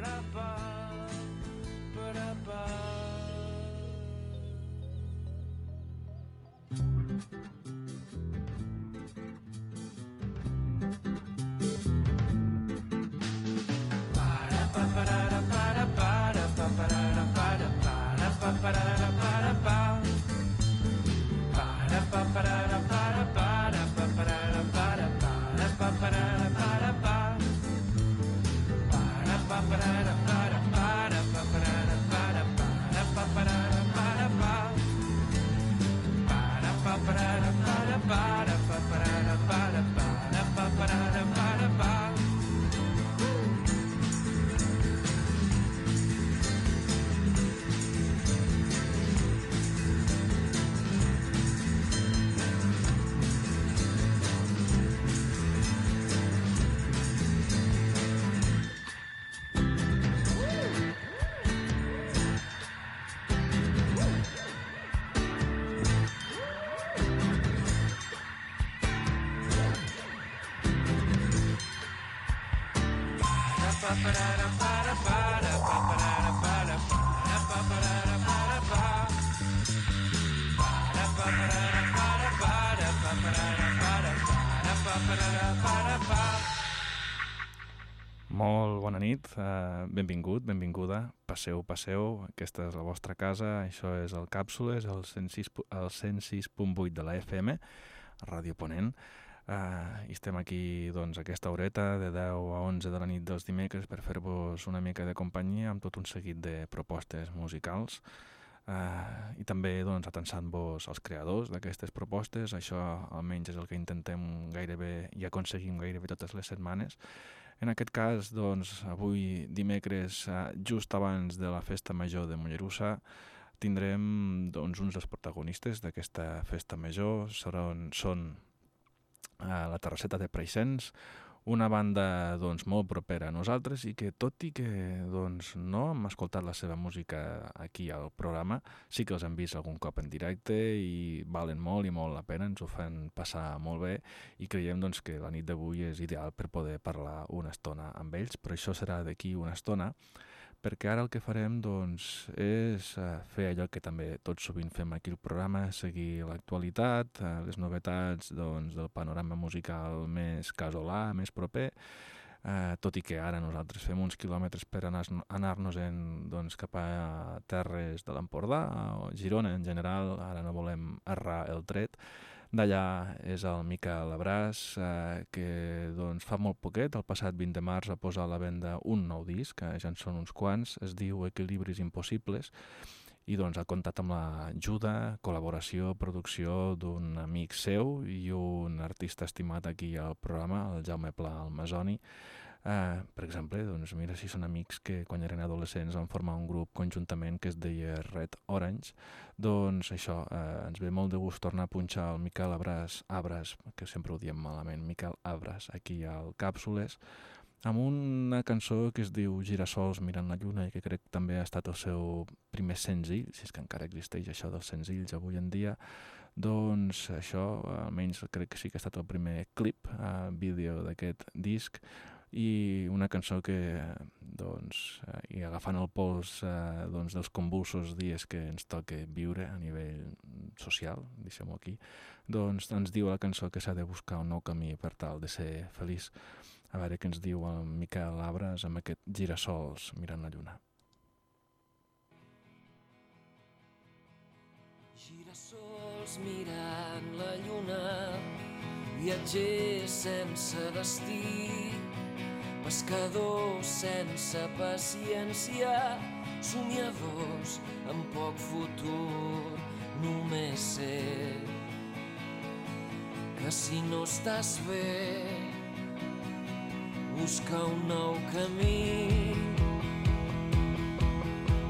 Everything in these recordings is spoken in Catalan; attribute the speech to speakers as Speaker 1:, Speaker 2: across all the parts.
Speaker 1: Molt benvingut, benvinguda, passeu, passeu, aquesta és la vostra casa, això és el Càpsules, el 106.8 106 de la FM, Ràdio Ponent, uh, i estem aquí doncs, aquesta horeta de 10 a 11 de la nit dels dimecres per fer-vos una mica de companyia amb tot un seguit de propostes musicals, Uh, i també doncs, atensant-vos als creadors d'aquestes propostes, això almenys és el que intentem gairebé i aconseguim gairebé totes les setmanes, en aquest cas, doncs, avui dimecres, eh, just abans de la festa major de Mollerussa, tindrem doncs, uns dels protagonistes d'aquesta festa major, són, són eh, la Terrasseta de Preixens, una banda doncs, molt propera a nosaltres i que tot i que doncs, no hem escoltat la seva música aquí al programa, sí que els hem vist algun cop en directe i valen molt i molt la pena, ens ho fan passar molt bé i creiem doncs, que la nit d'avui és ideal per poder parlar una estona amb ells, però això serà d'aquí una estona perquè ara el que farem doncs, és eh, fer allò que també tot sovint fem aquí al programa, seguir l'actualitat, eh, les novetats doncs, del panorama musical més casolà, més proper, eh, tot i que ara nosaltres fem uns quilòmetres per anar-nos en doncs, cap a terres de l'Empordà o Girona en general, ara no volem errar el tret, D'allà és el Miquel Abràs, eh, que doncs, fa molt poquet, el passat 20 de març, va posar a la venda un nou disc, que ja en són uns quants, es diu Equilibris Impossibles, i doncs ha comptat amb l'ajuda, col·laboració, producció d'un amic seu i un artista estimat aquí al programa, el Jaume Pla Almasoni, Uh, per exemple, doncs mira si són amics que quan eren adolescents van formar un grup conjuntament que es deia Red Orange, doncs això, uh, ens ve molt de gust tornar a punxar el Miquel Abras, Abras, que sempre ho diem malament, Miquel Abras, aquí al Càpsules, amb una cançó que es diu Girassols mirant la lluna i que crec que també ha estat el seu primer senzill, si és que encara existeix això dels senzills avui en dia, doncs això almenys crec que sí que ha estat el primer clip, uh, vídeo d'aquest disc, i una cançó que, doncs, eh, i agafant el pols eh, doncs, dels convulsos dies que ens toca viure a nivell social, deixem-ho aquí, doncs ens diu la cançó que s'ha de buscar un nou camí per tal de ser feliç. A veure què ens diu el Miquel Abres amb aquest girassols mirant la lluna.
Speaker 2: Girassols mirant la lluna, viatgers sense destí, pescadors sense paciència, somiadors amb poc futur, només sé que si no estàs bé, busca un nou camí.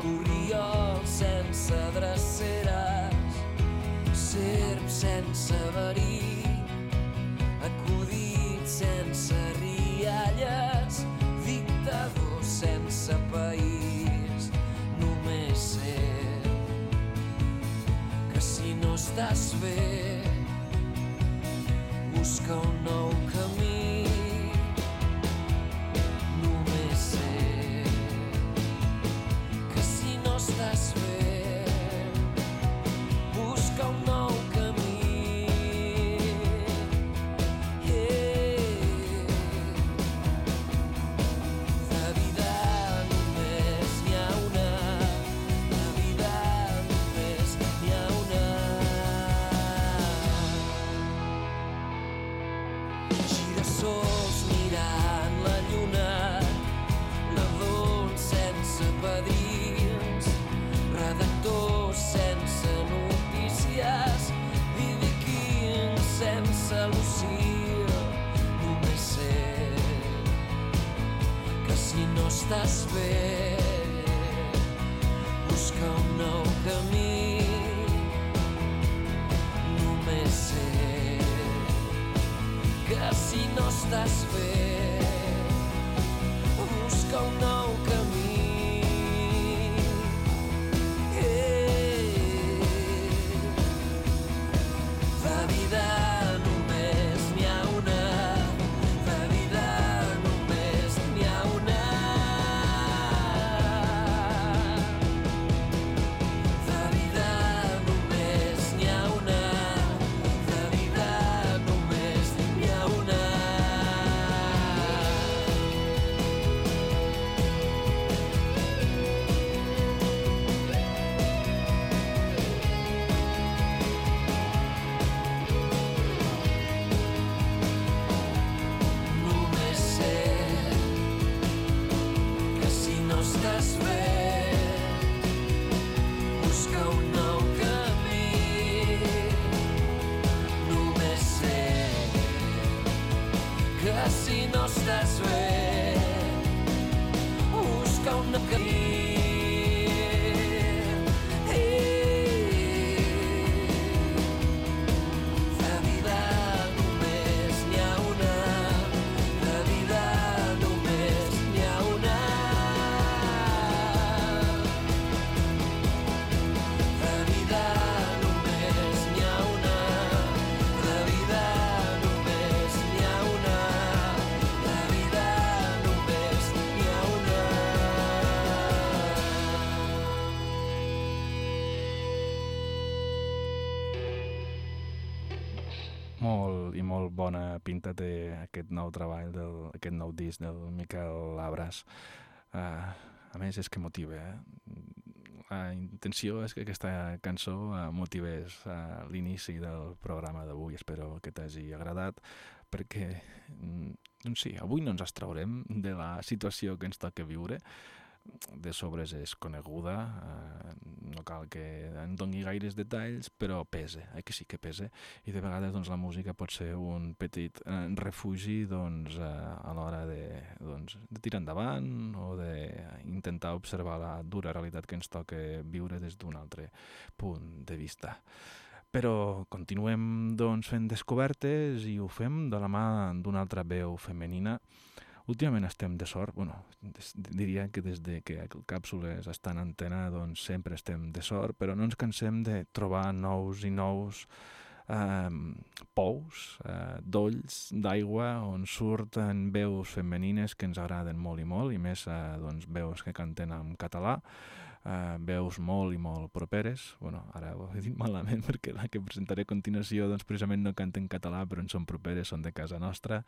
Speaker 2: Corriol sense dreceres, serp sense verí, acudit sense sense país. Només sé que si no estàs bé, busca un nou camí. sense Lucía només sé que si no estàs bé
Speaker 1: Molt i molt bona pinta té aquest nou treball, del, aquest nou disc del Miquel Labras. Uh, a més, és que motiva, eh? La intenció és que aquesta cançó uh, motivés uh, l'inici del programa d'avui. Espero que t'hagi agradat, perquè, mm, doncs sí, avui no ens extraurem de la situació que ens toca viure, de sobres és coneguda, eh, no cal que en doni gaires detalls, però pesa, eh, que sí que pesa, i de vegades doncs, la música pot ser un petit eh, refugi doncs, eh, a l'hora de, doncs, de tirar endavant o d'intentar observar la dura realitat que ens toca viure des d'un altre punt de vista. Però continuem doncs, fent descobertes i ho fem de la mà d'una altra veu femenina Últimament estem de sort, bueno, des, diria que des de que Càpsules està en antena doncs sempre estem de sort, però no ens cansem de trobar nous i nous eh, pous, eh, dolls d'aigua on surten veus femenines que ens agraden molt i molt, i més eh, doncs, veus que canten en català, eh, veus molt i molt properes. bueno, ara ho he dit malament perquè la que presentaré a continuació doncs, precisament no canta en català però en són properes, són de casa nostra.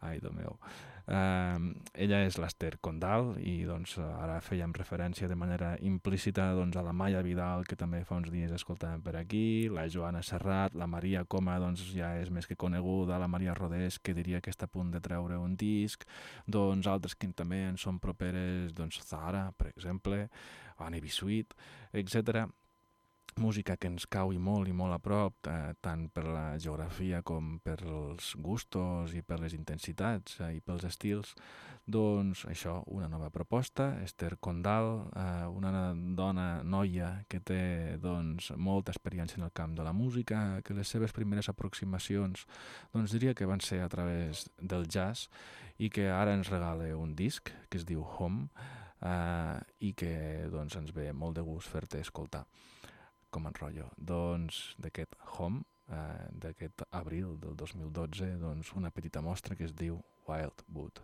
Speaker 1: Ai, do meu. Eh, ella és l'Ester Condal i doncs, ara fèiem referència de manera implícita doncs, a la Maia Vidal, que també fa uns dies escoltàvem per aquí, la Joana Serrat, la Maria Coma doncs, ja és més que coneguda, la Maria Rodés, que diria que està a punt de treure un disc, doncs altres que també en són properes, doncs Zara, per exemple, Annie Bisuit, etc. Música que ens cau i molt i molt a prop, eh, tant per la geografia com per els gustos i per les intensitats eh, i pels estils. Doncs això, una nova proposta, Esther Condal, eh, una dona noia que té doncs, molta experiència en el camp de la música, que les seves primeres aproximacions doncs, diria que van ser a través del jazz i que ara ens regala un disc que es diu Home, eh, i que doncs, ens ve molt de gust fer-te escoltar com en rotllo. Doncs d'aquest Home, eh, d'aquest abril del 2012, doncs una petita mostra que es diu Wildwood.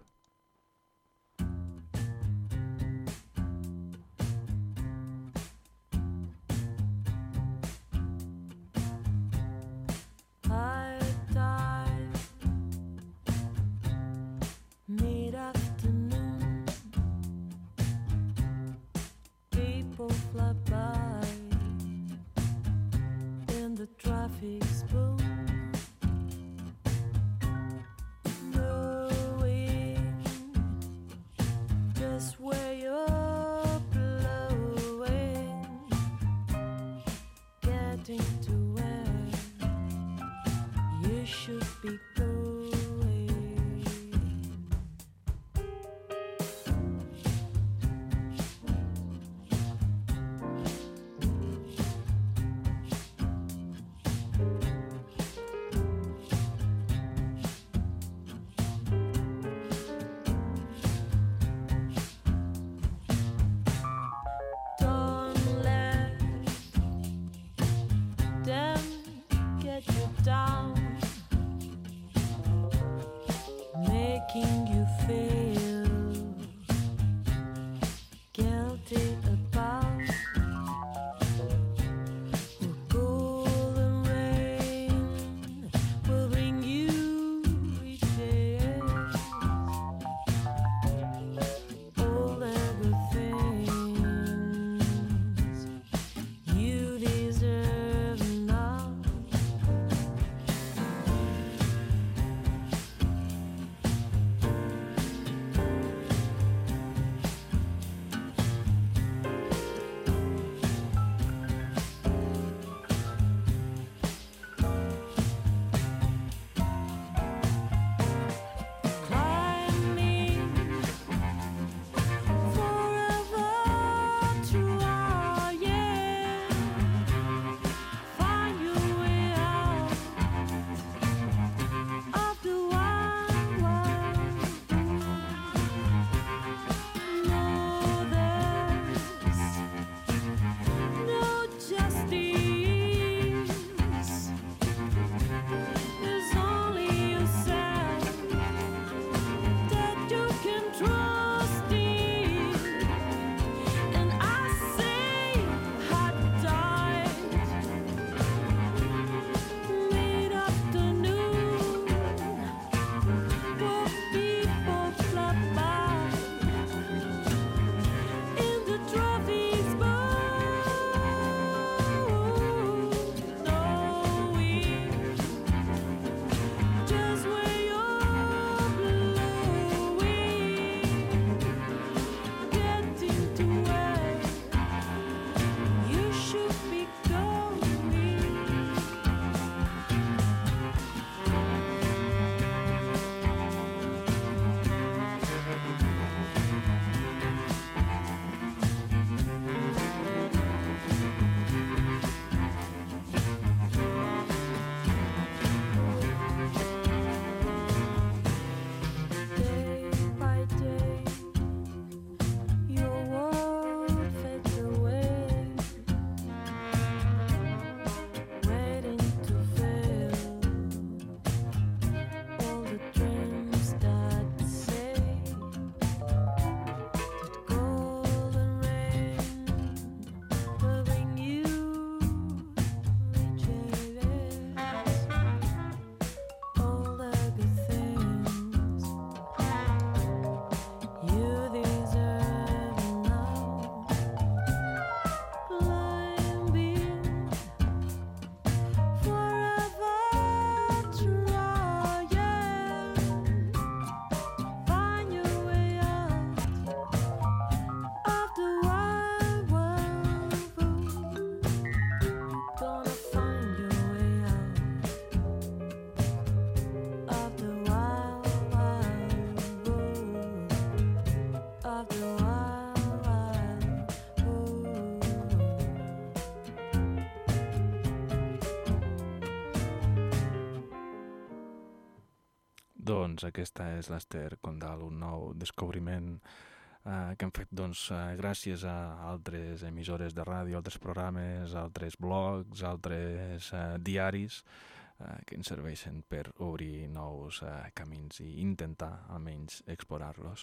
Speaker 1: Doncs aquesta és l'Ester Condal, un nou descobriment eh, que hem fet doncs, eh, gràcies a altres emissores de ràdio, altres programes, altres blogs, altres eh, diaris eh, que ens serveixen per obrir nous eh, camins i intentar almenys explorar-los.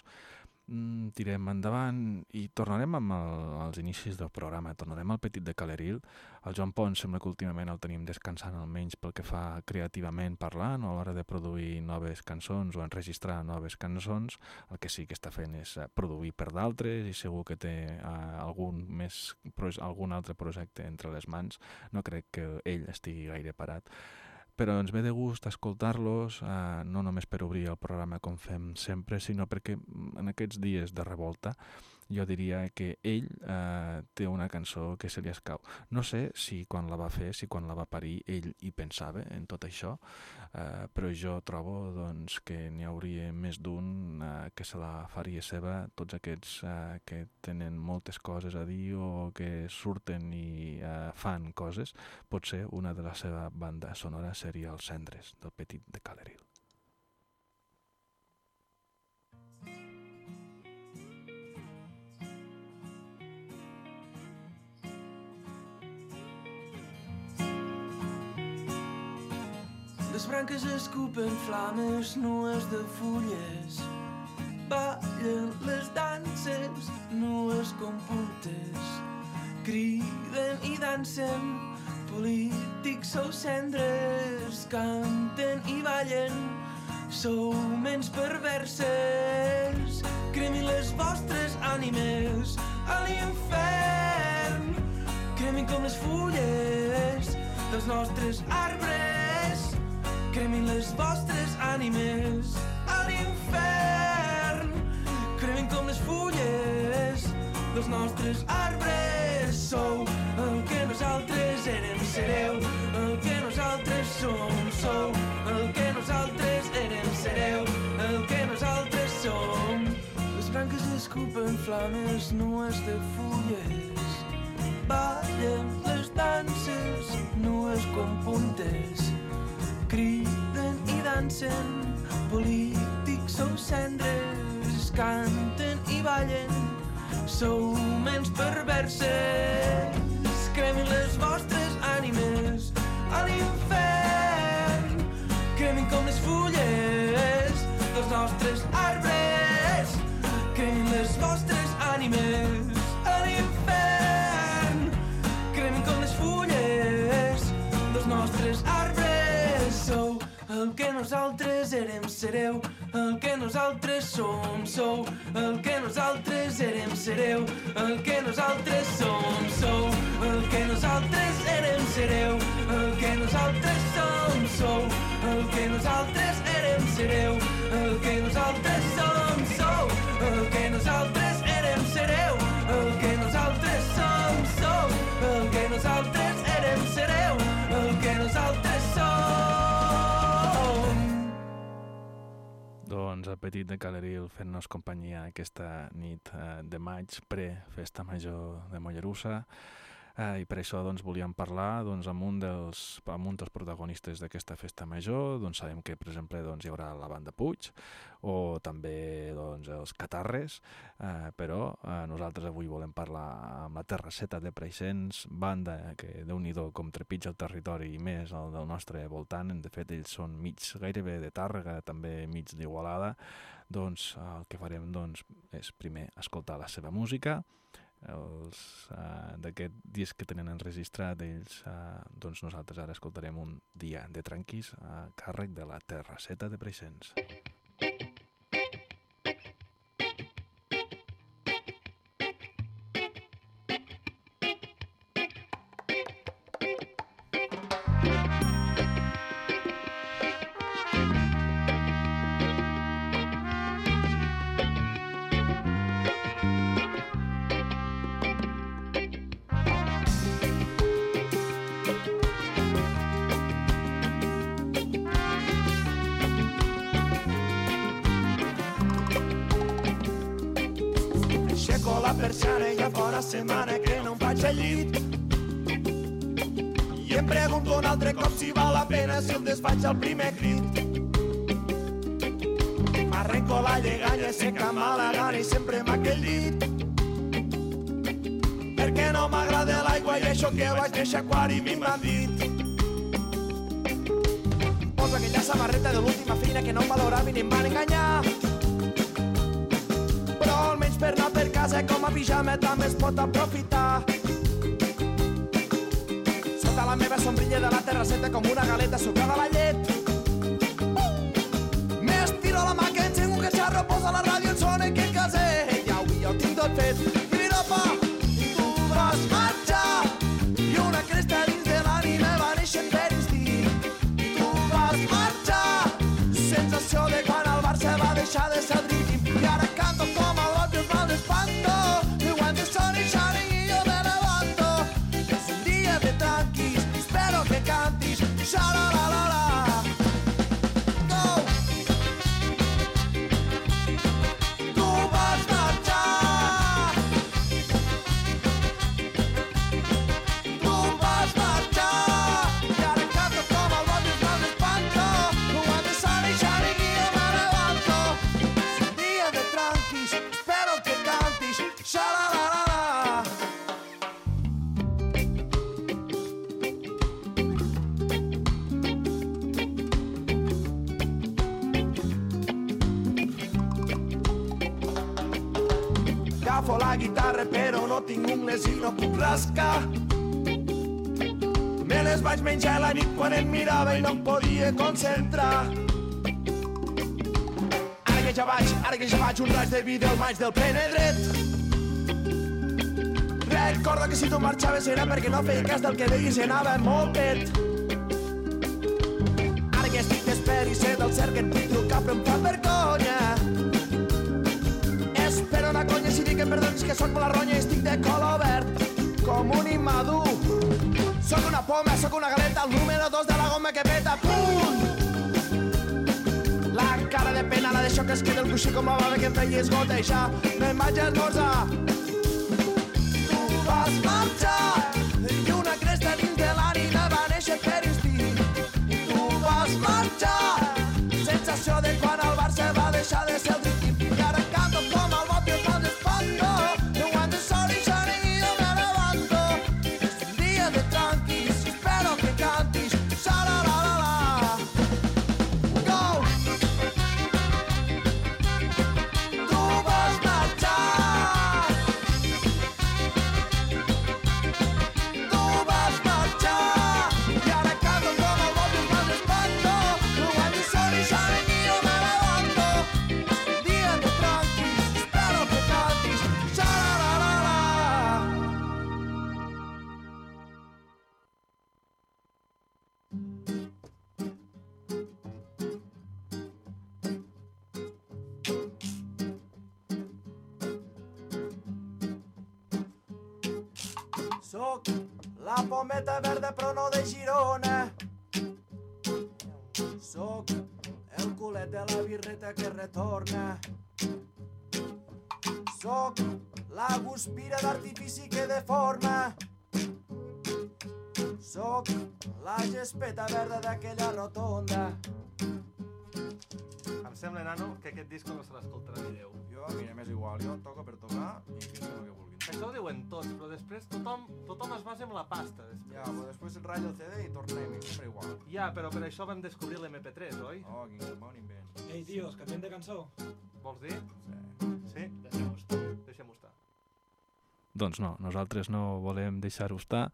Speaker 1: Mm, tirem endavant i tornarem amb el, als inicis del programa, tornarem al Petit de Caleril. El Joan Pons sembla que últimament el tenim descansant almenys pel que fa creativament parlant o a l'hora de produir noves cançons o enregistrar noves cançons. El que sí que està fent és eh, produir per d'altres i segur que té eh, algun, més, algun altre projecte entre les mans. No crec que ell estigui gaire parat però ens ve de gust escoltar-los, eh, no només per obrir el programa com fem sempre, sinó perquè mm, en aquests dies de revolta jo diria que ell eh, té una cançó que se li escau. No sé si quan la va fer, si quan la va parir, ell hi pensava en tot això, eh, però jo trobo doncs, que n'hi hauria més d'un eh, que se la faria seva, tots aquests eh, que tenen moltes coses a dir o que surten i eh, fan coses, potser una de la seva banda sonora seria els Cendres, del Petit de Caleril.
Speaker 3: Branques escupen flames nues de fulles. Ballen les danses nues com puntes. Criden i dansen polítics sou cendres. Canten i ballen sou ments perverses. Cremin les vostres ànimes a l'infern. Cremin com les fulles dels nostres arbres cremin les vostres ànimes a l'infern. Cremin com les fulles dels nostres arbres. Sou el que nosaltres érem sereu el que nosaltres som. Sou el que nosaltres érem sereu el que nosaltres som. Les branques escupen flames nues de fulles. Ballen les danses nues com puntes i dansen, polítics sou cendres, canten i ballen, sou ments perverses, cremin les vostres ànimes a l'infern, cremin com les fulles dels nostres arbres, cremin les vostres ànimes el que nosaltres érem sereu el que nosaltres som sou el que nosaltres érem sereu el que nosaltres som sou el que nosaltres érem sereu el que nosaltres som sou el que nosaltres érem sereu el que nosaltres som sou el que nosaltres érem sereu el que nosaltres som sou el que nosaltres érem sereu
Speaker 1: Doncs el Petit de Caleril fent-nos companyia aquesta nit eh, de maig pre-festa major de Mollerussa eh, i per això doncs, volíem parlar doncs, amb, un dels, amb un dels protagonistes d'aquesta festa major. Doncs sabem que, per exemple, doncs, hi haurà la banda Puig o també doncs, els Catarres, eh, però eh, nosaltres avui volem parlar amb la Terrasseta de Preixens, banda que déu nhi com trepitja el territori i més el del nostre voltant. De fet, ells són mig gairebé de Tàrrega, també mig d'Igualada. Doncs el que farem doncs, és primer escoltar la seva música, els uh, d'aquest disc que tenen enregistrat ells, uh, doncs nosaltres ara escoltarem un dia de tranquis a càrrec de la Terrasseta de Preixens.
Speaker 4: Aixeco al primer crit. M'arrenco la lleganya seca mala gana i sempre m'ha dit perquè no m'agrada l'aigua i això que vaig néixer aquari mi m'han dit Posa aquella samarreta de l'última feina que no em valoraven i em van enganyar però almenys per anar per casa com a pijama també es pot aprofitar la meva sombrilla de la terrasseta com una galeta sucada a la llet rascar. Me les vaig menjar la nit quan em mirava i no em podia concentrar. Ara que ja vaig, ara que ja vaig un raig de vida al maig del pene dret. Recorda que si tu marxaves era perquè no feia cas del que deies i anava molt pet. Ara que estic despert i sé del cert que et Poma, sóc una galeta, el número 2 de la goma que peta, punt! La cara de pena la deixo que es quedi el coixí com la bava que feia esgotejar. Me'n vaig a esmorzar. Tu vas marxar la guspira d'artifici que deforma. Soc la gespeta verda d'aquella rotonda.
Speaker 5: Em sembla, nano, que aquest disc no se l'escoltarà ni Déu.
Speaker 6: Jo, mira, m'és igual, jo toco per tocar i que el que vulguin.
Speaker 5: Això ho diuen tots, però després tothom, tothom es basa en la pasta. Després.
Speaker 6: Ja, però després et ratlla el CD i tornem, i sempre igual.
Speaker 5: Ja, però per això vam descobrir l'MP3, oi?
Speaker 6: Oh, quin bon invent.
Speaker 7: Ei, tios, canviem de cançó.
Speaker 5: Vols dir?
Speaker 6: Sí.
Speaker 5: Sí?
Speaker 1: Doncs no, nosaltres no volem deixar-ho estar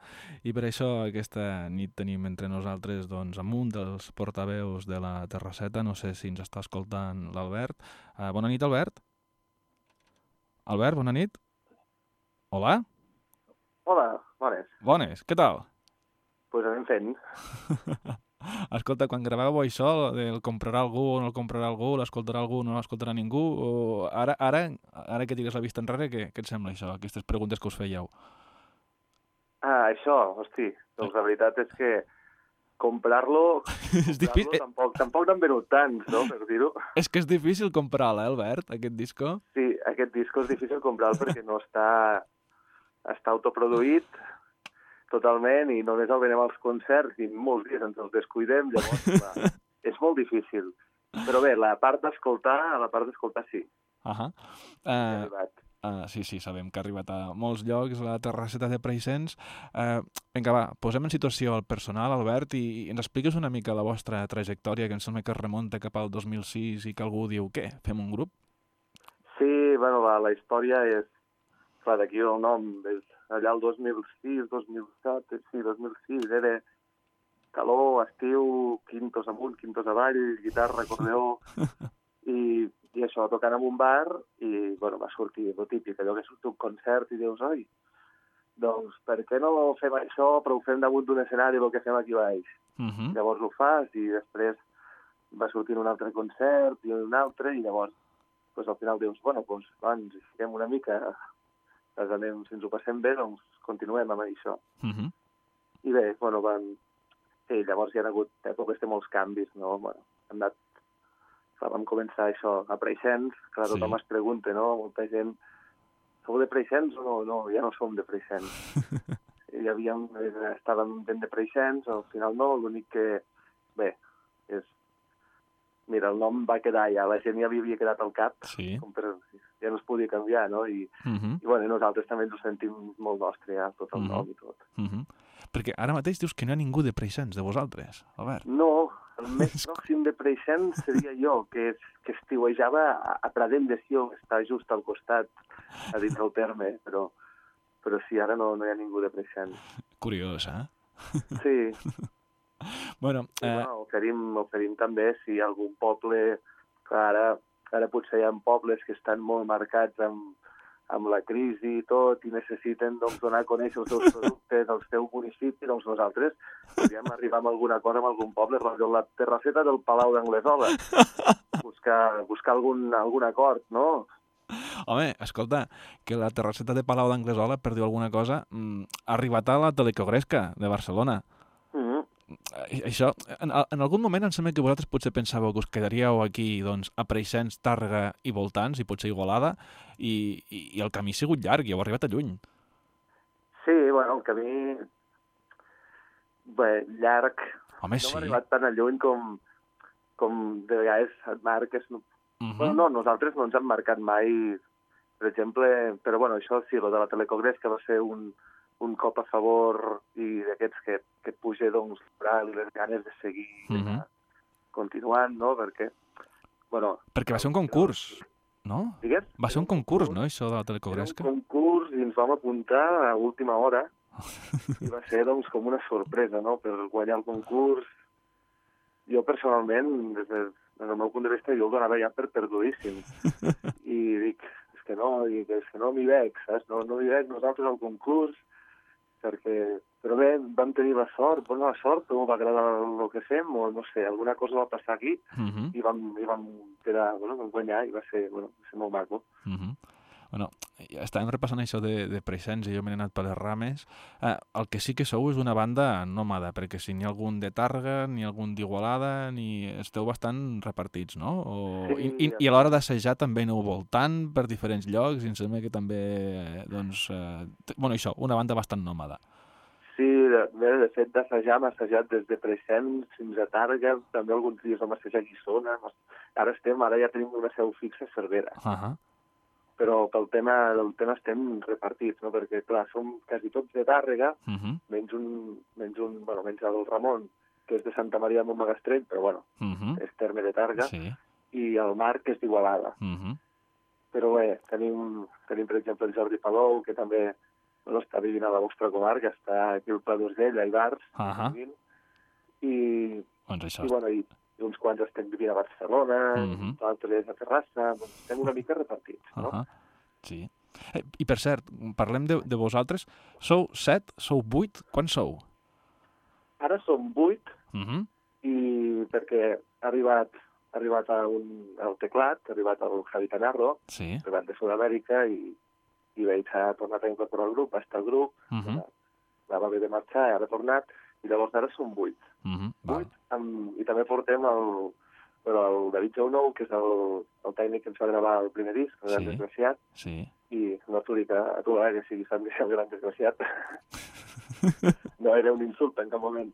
Speaker 1: i per això aquesta nit tenim entre nosaltres doncs, amb un dels portaveus de la Terrasseta, no sé si ens està escoltant l'Albert. Uh, bona nit, Albert. Albert, bona nit. Hola.
Speaker 8: Hola, bones.
Speaker 1: Bones, què tal?
Speaker 8: Pues anem fent.
Speaker 1: Escolta, quan gravàveu això, del comprarà algú o no el comprarà algú, l'escoltarà algú o no l'escoltarà ningú, o ara, ara, ara que digues la vista enrere, què, què et sembla això, aquestes preguntes que us fèieu?
Speaker 8: Ah, això, hosti, doncs la veritat és que comprar-lo...
Speaker 1: difícil,
Speaker 8: comprar-lo Tampoc, tampoc n'han venut tants, no?, per dir-ho.
Speaker 1: és que és difícil comprar-la, eh, Albert, aquest disco?
Speaker 8: Sí, aquest disco és difícil comprar-lo perquè no està... està autoproduït totalment i només el venem als concerts i molts dies ens els descuidem, llavors, clar, és molt difícil. Però bé, la part d'escoltar, la part d'escoltar sí.
Speaker 1: Ahà.
Speaker 8: he
Speaker 1: Uh, uh, sí, sí, sabem que ha arribat a molts llocs, a la terrasseta de Preixens. Uh, vinga, va, posem en situació el personal, Albert, i, i ens expliques una mica la vostra trajectòria, que em sembla que es remunta cap al 2006 i que algú diu, què, fem un grup?
Speaker 8: Sí, bueno, la, la història és... Clar, d'aquí el nom, és allà el 2006, 2007, sí, 2006, era calor, estiu, quintos amunt, quintos avall, guitarra, acordeó, i, i això, tocant en un bar, i, bueno, va sortir el típic, allò que surt un concert i dius, oi, doncs per què no fem això, però ho fem damunt d'un escenari, el que fem aquí baix?
Speaker 1: Uh -huh.
Speaker 8: Llavors ho fas i després va sortir un altre concert i un altre i llavors doncs al final dius, bueno, doncs hi fiquem una mica, doncs anem, si ens ho passem bé, doncs continuem amb això.
Speaker 1: Uh -huh.
Speaker 8: I bé, bueno, van... Sí, llavors hi ha hagut èpoques de molts canvis, no? Bueno, hem anat... Clar, vam començar això a Preixens, clar,
Speaker 1: Sí.
Speaker 8: tothom es pregunta, no? Molta gent, sou de Preixens o no? No, ja no som de Preixens. hi havíem, eh, estàvem ben de Preixens, al final no, l'únic que, bé, és... Mira, el nom va quedar ja, la gent ja li havia quedat al cap,
Speaker 1: Sí.
Speaker 8: com per, ja no es podia canviar, no? I,
Speaker 1: Uh -huh.
Speaker 8: i bueno, nosaltres també ens ho sentim molt nostre, ja, tot el
Speaker 1: Mhm.
Speaker 8: nom i tot.
Speaker 1: Uh -huh. Perquè ara mateix dius que no hi ha ningú de Preixens, de vosaltres, Albert.
Speaker 8: No, el més pròxim de Preixens seria jo, que, que estiuejava a, a Pradent de Sió, que està just al costat, a dins del terme, però, però sí, ara no, no hi ha ningú de Preixens.
Speaker 1: Curiós, eh?
Speaker 8: Sí,
Speaker 1: Bueno, eh,
Speaker 8: oferim, oferim també si algun poble, que ara, ara potser hi ha pobles que estan molt marcats amb, amb la crisi i tot, i necessiten doncs, donar a conèixer els seus productes al seu municipi, doncs nosaltres podríem arribar a alguna cosa amb algun poble, rotllo la terrasseta del Palau d'Anglesola. Buscar, buscar algun, algun acord, no?
Speaker 1: home, escolta, que la terrasseta de Palau d'Anglesola, per dir alguna cosa, mm, ha arribat a la Telecogresca de Barcelona. Eh, Això, en, en algun moment em sembla que vosaltres potser pensàveu que us quedaríeu aquí doncs, a Preixens, Tàrrega i voltants, i potser Igualada, i, i, i el camí ha sigut llarg i heu arribat a lluny.
Speaker 8: Sí, bueno, el camí... Bé, llarg.
Speaker 1: Home,
Speaker 8: no
Speaker 1: sí.
Speaker 8: hem arribat tan a lluny com, com de vegades et marques. No,
Speaker 1: Uh -huh.
Speaker 8: Bueno, no, nosaltres no ens hem marcat mai, per exemple, però bueno, això sí, lo de la Telecongrés, que va ser un, un cop a favor i d'aquests que, que et puja doncs, moral i les ganes de seguir
Speaker 1: Mhm.
Speaker 8: continuant, no? Perquè, bueno,
Speaker 1: Perquè va ser un concurs, no?
Speaker 8: digues?
Speaker 1: Va ser un concurs, no, això de la
Speaker 8: Era un
Speaker 1: Telecogresca?
Speaker 8: concurs i ens vam apuntar a última hora i va ser doncs com una sorpresa, no?, per guanyar el concurs. Jo personalment, des, de, des del meu punt de vista, jo el donava ja per perdudíssim. I dic, és que no, i és que no m'hi veig, saps? No, no m'hi veig nosaltres al concurs, perquè... Però bé, vam tenir la sort, bona la sort, o va agradar el que fem, o no sé, alguna cosa va passar aquí,
Speaker 1: Uh -huh.
Speaker 8: i vam, i vam quedar, bueno, vam guanyar, i va ser, bueno, va ser molt maco.
Speaker 1: Uh -huh. Bueno, ja estàvem repassant això de, de Preixens i jo m'he anat per les rames. Eh, el que sí que sou és una banda nòmada, perquè si n'hi ha algun de Tàrrega, ni algun d'Igualada, ni esteu bastant repartits, no? O...
Speaker 8: Sí,
Speaker 1: I, i, I a l'hora d'assajar també aneu voltant per diferents llocs i em sembla que també, doncs... Eh, bueno, això, una banda bastant nòmada.
Speaker 8: Sí, de, bé, de fet, d'assajar hem assajat des de Preixens fins a Tàrrega, també alguns dies vam assajar a Guissona, ara estem, ara ja tenim una seu fixa a Cervera,
Speaker 1: Uh -huh.
Speaker 8: Però pel tema del tema estem repartits, no? perquè, clar, som quasi tots de Tàrrega,
Speaker 1: Uh -huh.
Speaker 8: menys un, menys un, bueno, menys el Ramon, que és de Santa Maria de Montmagastrell, però bueno,
Speaker 1: Uh -huh.
Speaker 8: és terme de Tàrrega,
Speaker 1: Sí.
Speaker 8: i el Marc que és d'Igualada.
Speaker 1: Uh -huh.
Speaker 8: Però bé, tenim, tenim per exemple el Jordi Palou, que també bueno, està vivint a la vostra comarca, està aquí al Pla d'Urgell, a Ibars,
Speaker 1: Ahà.
Speaker 8: vivint, i
Speaker 1: Doncs això.
Speaker 8: I, bueno, i, i uns quants estem vivint a Barcelona,
Speaker 1: Mhm.
Speaker 8: altres a Terrassa, doncs estem una mica repartits, no?
Speaker 1: Uh -huh. Sí. Eh, I per cert, parlem de, de vosaltres. Sou set? Sou vuit? Quan sou?
Speaker 8: Ara som vuit
Speaker 1: Uh -huh.
Speaker 8: i perquè ha arribat, ha arribat a un, al teclat, ha arribat el Javi Canarro,
Speaker 1: Sí.
Speaker 8: ha arribat de Sud-amèrica i, i bé, s'ha tornat a incorporar al grup, va estar al grup,
Speaker 1: Uh -huh.
Speaker 8: va, va haver de marxar, ara ha tornat, llavors ara som vuit.
Speaker 1: -huh. Val.
Speaker 8: vuit amb, I també portem el, bueno, el David Jounou, que és el, el tècnic que ens va gravar el primer disc, el Gran
Speaker 1: Sí.
Speaker 8: Desgraciat,
Speaker 1: Sí.
Speaker 8: i no t'ho dic a, a tu, eh, que sigui Sant Miquel Gran Desgraciat. no era un insult en cap moment.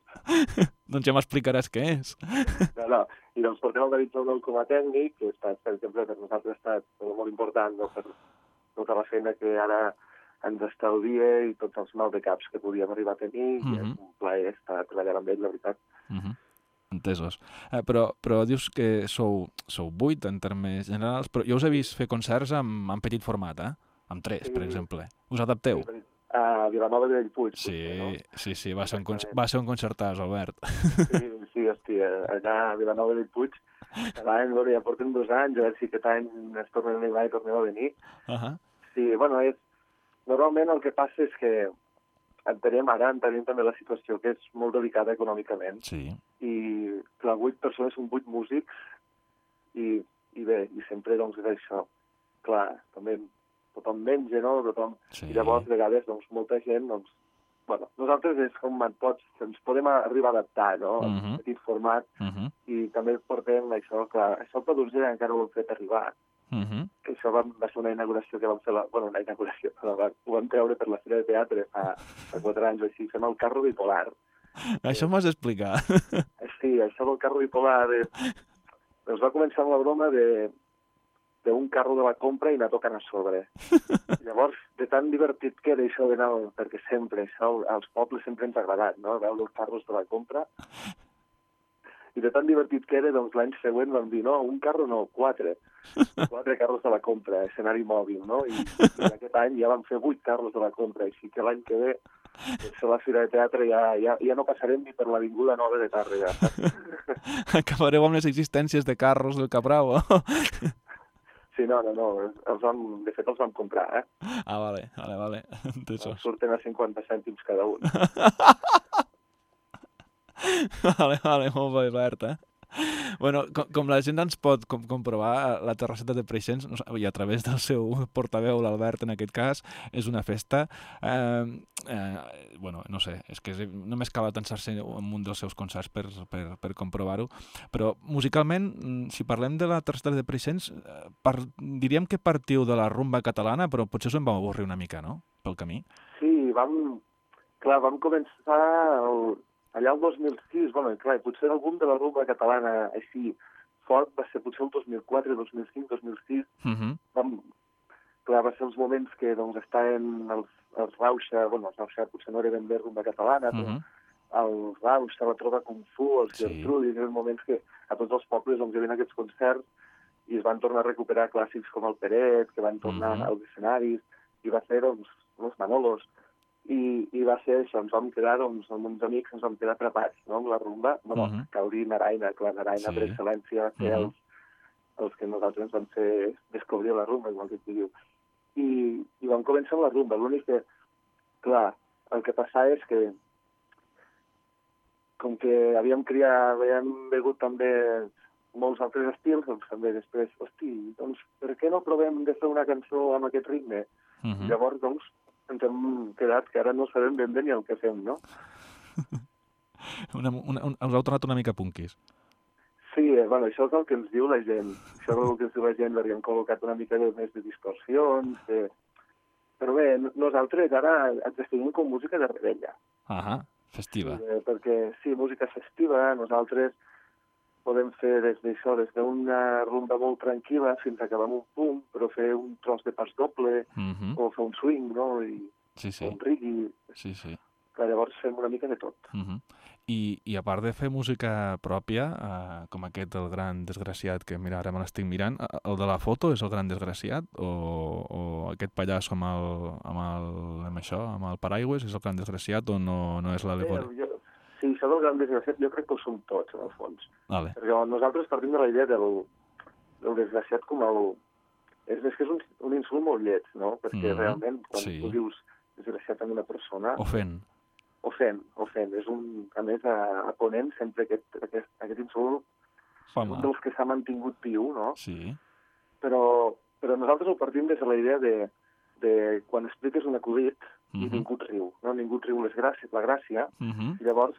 Speaker 1: doncs ja m'explicaràs què és.
Speaker 8: No, no. I doncs portem el David Zaldol com a tècnic, que estat, per exemple, per nosaltres ha estat molt important no? per tota la feina que ara ens estalvia i tots els mal de caps que podíem arribar a tenir. Mm -hmm. I és
Speaker 1: Mhm.
Speaker 8: un plaer estar treballant amb ell, la veritat.
Speaker 1: Uh -huh. Entesos. Eh, però, però dius que sou, sou vuit en termes generals, però jo us he vist fer concerts amb, amb petit format, eh? Amb tres, per
Speaker 8: Sí.
Speaker 1: exemple. Us adapteu?
Speaker 8: A Vilanova de Bellpuig.
Speaker 1: Sí,
Speaker 8: potser, no?
Speaker 1: sí, sí, va ser un, va ser un concertàs, Albert.
Speaker 8: Sí, sí, hòstia, allà a Vilanova de Bellpuig, cada any, bueno, ja porten dos anys, a veure si aquest any es tornen a animar i tornem a venir.
Speaker 1: Uh -huh.
Speaker 8: Sí, bueno, és... Normalment el que passa és que entenem ara, entenem també la situació que és molt delicada econòmicament
Speaker 1: Sí.
Speaker 8: i, clar, vuit persones són vuit músics i, i bé, i sempre, doncs, és això. Clar, també tothom menja, no? Tothom...
Speaker 1: sí.
Speaker 8: I llavors, a vegades, doncs, molta gent, doncs, bueno, nosaltres és com et pots, ens podem arribar a adaptar, no?
Speaker 1: Mhm.
Speaker 8: En petit format,
Speaker 1: Uh -huh.
Speaker 8: i també portem això, clar, això el Padurger encara ho hem fet arribar,
Speaker 1: Uh -huh.
Speaker 8: que això va, va ser una inauguració que vam fer, la, bueno, una inauguració, però va, ho vam treure per la Fira de Teatre fa, fa quatre anys o així, fem el carro bipolar.
Speaker 1: Això m'ho has d'explicar.
Speaker 8: Eh, Sí, això del carro bipolar és... Doncs va començar amb la broma de d'un carro de la compra i anar tocant a sobre. Llavors, de tan divertit que era això d'anar, perquè sempre, això als pobles sempre ens ha agradat, no?, veure els carros de la compra. I de tan divertit que era, doncs l'any següent vam dir, no, un carro no, quatre. Quatre carros de la compra, escenari mòbil, no? I, i aquest any ja vam fer vuit carros de la compra, així que l'any que ve, doncs, a la Fira de Teatre ja, ja, ja no passarem ni per l'Avinguda Nova de Tàrrega.
Speaker 1: Acabareu amb les existències de carros del Capravo.
Speaker 8: Sí, no, no, no, els vam, de fet els vam comprar, eh?
Speaker 1: ah, vale, vale, vale. Entesos.
Speaker 8: Surten a 50 cèntims cada un.
Speaker 1: Vale, vale, molt bé, Albert, eh? Bueno, com, com la gent ens pot com, comprovar, la terrasseta de Preixens, i a través del seu portaveu, l'Albert, en aquest cas, és una festa. Eh, eh, bueno, no sé, és que és, només cal atensar-se en un dels seus concerts per, per, per comprovar-ho. Però musicalment, mm, si parlem de la terrasseta de Preixens, eh, par, diríem que partiu de la rumba catalana, però potser us en vam avorrir una mica, no?, pel camí.
Speaker 8: Sí, vam... Clar, vam començar el, allà el 2006, bueno, clar, potser el boom de la rumba catalana així fort va ser potser el 2004, 2005, 2006.
Speaker 1: Uh -huh.
Speaker 8: Vam, clar, va ser els moments que doncs estaven els, els Rauxa, bueno, els Rauxa potser no era ben bé rumba catalana,
Speaker 1: Uh
Speaker 8: però
Speaker 1: -huh.
Speaker 8: el Rauxa, la Trova Kung Fu, els
Speaker 1: Sí.
Speaker 8: Gertrudis, eren moments que a tots els pobles doncs, hi havia aquests concerts i es van tornar a recuperar clàssics com el Peret, que van tornar
Speaker 1: Mhm.
Speaker 8: als escenaris, i va ser, doncs, els Manolos. I, I va ser això, ens vam quedar, doncs, amb uns amics, ens vam quedar atrapats, no?, amb la rumba. Bueno,
Speaker 1: Mhm.
Speaker 8: cal dir Naraina, clar, Naraina
Speaker 1: Sí.
Speaker 8: per excel·lència va ser
Speaker 1: Mhm.
Speaker 8: els, els que nosaltres ens van fer descobrir la rumba, igual que tu diu. I, I vam començar amb la rumba. L'únic que, clar, el que passava és que com que havíem criat, havíem begut també molts altres estils, doncs també després, hosti, doncs per què no provem de fer una cançó amb aquest ritme?
Speaker 1: Uh
Speaker 8: I
Speaker 1: -huh.
Speaker 8: llavors, doncs, ens hem quedat que ara no sabem ben bé ni el que fem, no?
Speaker 1: Una, una, un, us heu tornat una mica punquis.
Speaker 8: Sí, eh, bueno, això és el que ens diu la gent. Això és el que ens diu la gent, hem col·locat una mica de, més de distorsions, de... Però bé, no- nosaltres ara ens definim com música de rebella.
Speaker 1: Ahà, festiva.
Speaker 8: Eh, perquè, sí, música festiva, nosaltres podem fer des d'això, des d'una rumba molt tranquil·la fins a acabar amb un punt, però fer un tros de pas doble,
Speaker 1: Uh -huh.
Speaker 8: o fer un swing, no?, i
Speaker 1: Sí, sí,
Speaker 8: un reggae,
Speaker 1: sí, sí.
Speaker 8: que llavors fem una mica de tot.
Speaker 1: Uh -huh. I, I a part de fer música pròpia, uh, com aquest del gran desgraciat, que mira, ara me l'estic mirant, eh, el de la foto és el gran desgraciat? O, o aquest pallasso amb, el, amb, el, amb això, amb el paraigües, és el gran desgraciat o no, no és l'al·legòria?
Speaker 8: Eh, jo, això del gran desgraciat jo crec que ho som tots, en el fons.
Speaker 1: Vale.
Speaker 8: Perquè nosaltres partim de la idea del, del desgraciat com el... És, és que és un, un insult molt lleig, no? Perquè
Speaker 1: Mhm,
Speaker 8: realment, quan
Speaker 1: sí.
Speaker 8: tu dius desgraciat amb una persona,
Speaker 1: Ofent.
Speaker 8: ofèn, ofèn. És un, a més, a, a Ponent sempre aquest, aquest, aquest insult
Speaker 1: Home,
Speaker 8: dels que s'ha mantingut viu, no?
Speaker 1: sí.
Speaker 8: Però, però nosaltres ho partim des de la idea de, de quan expliques un acudit i
Speaker 1: Mhm.
Speaker 8: ningú et riu, no? Ningú et riu les gràcies, la gràcia,
Speaker 1: Uh -huh.
Speaker 8: i llavors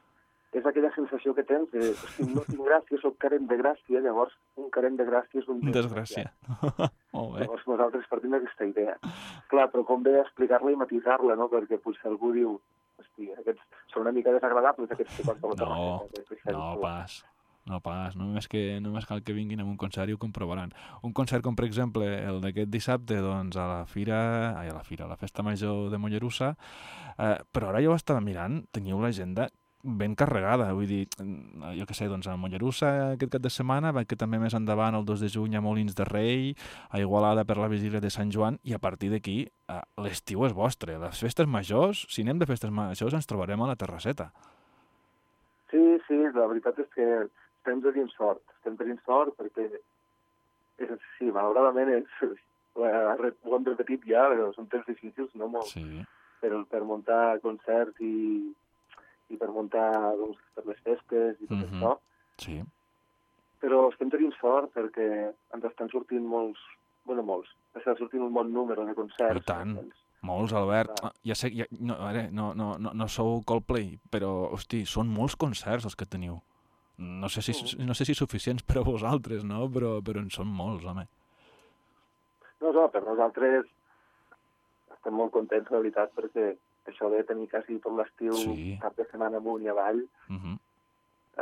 Speaker 8: és aquella sensació que tens de, hosti, no tinc gràcia, sóc carent de gràcia, llavors un carent de gràcia és un
Speaker 1: desgraciat. Molt bé.
Speaker 8: Llavors nosaltres partim d'aquesta idea. Clar, però com bé explicar-la i matisar-la, no? Perquè potser algú diu, hosti, aquests són una mica desagradables, aquests que porten la
Speaker 1: No,
Speaker 8: deixem
Speaker 1: No pas, no pas. Només, que, només cal que vinguin a un concert i ho comprovaran. Un concert com, per exemple, el d'aquest dissabte, doncs, a la Fira, ai, a la Fira, a la Festa Major de Mollerussa, eh, però ara jo estava mirant, teniu l'agenda ben carregada, vull dir, mm, jo què sé, doncs a Mollerussa aquest cap de setmana, va que també més endavant, el 2 de juny, a Molins de Rei, a Igualada per la vigília de Sant Joan, i a partir d'aquí eh, l'estiu és vostre. Les festes majors, si anem de festes majors, ens trobarem a la terrasseta.
Speaker 8: Sí, sí, la veritat és que estem tenint sort. Estem tenint sort perquè, és, sí, malauradament és, ho hem repetit ja, però són temps difícils, no molt,
Speaker 1: Sí.
Speaker 8: per, per muntar concerts i, i per muntar doncs, per les festes i tot
Speaker 1: Mhm.
Speaker 8: això.
Speaker 1: Sí.
Speaker 8: Però estem tenint sort perquè ens estan sortint molts, bueno, molts, està sortint un bon número de concerts.
Speaker 1: I tant.
Speaker 8: Doncs,
Speaker 1: Molts, Albert.
Speaker 8: Clar.
Speaker 1: Ah, Ja sé, ja, no, a veure, no, no, no, no sou Coldplay, però, hosti, són molts concerts els que teniu. No sé si,
Speaker 8: Mm.
Speaker 1: no sé si suficients per a vosaltres, no? Però, però en són molts, home.
Speaker 8: No, no, per nosaltres estem molt contents, la veritat, perquè això de tenir quasi tot l'estiu
Speaker 1: Sí.
Speaker 8: cap de setmana amunt i avall
Speaker 1: Uh -huh.